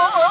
oh.